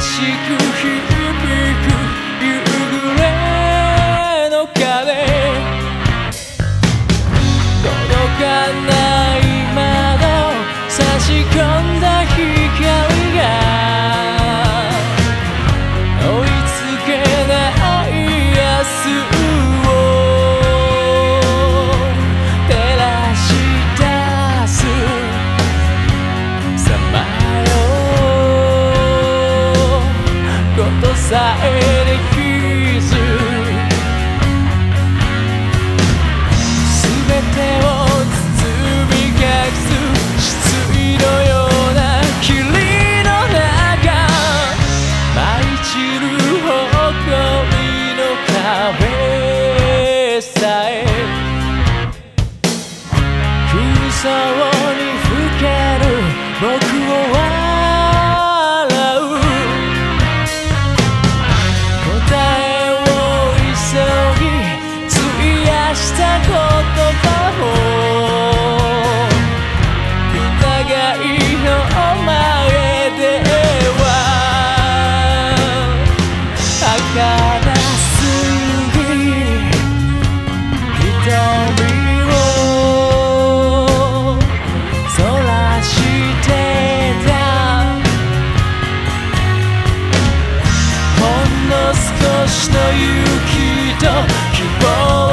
しく響くえできずてを包み隠す失意のような霧の中舞い散る誇りの壁さえ空想を少しの勇気と希望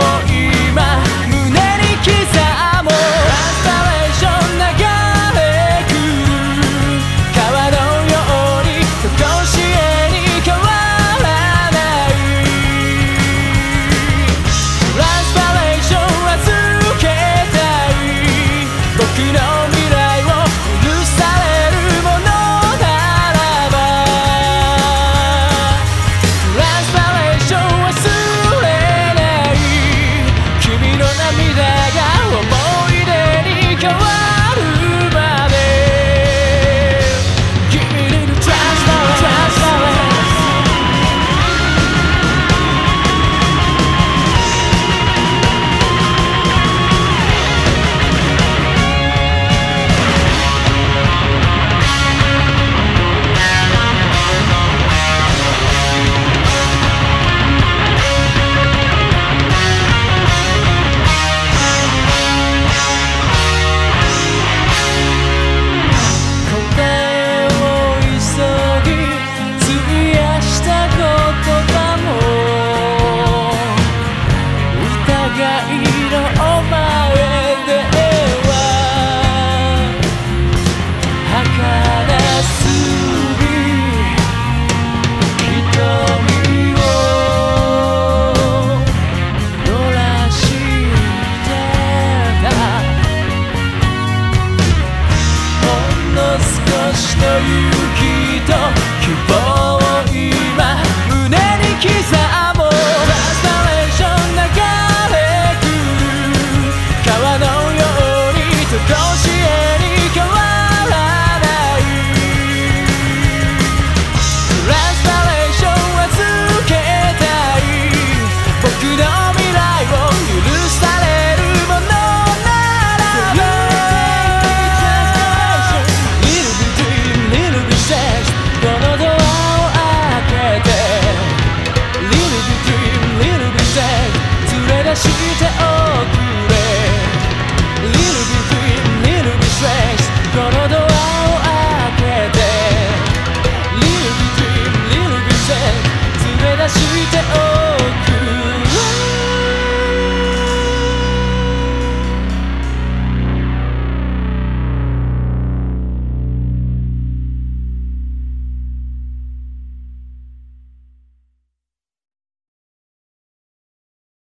して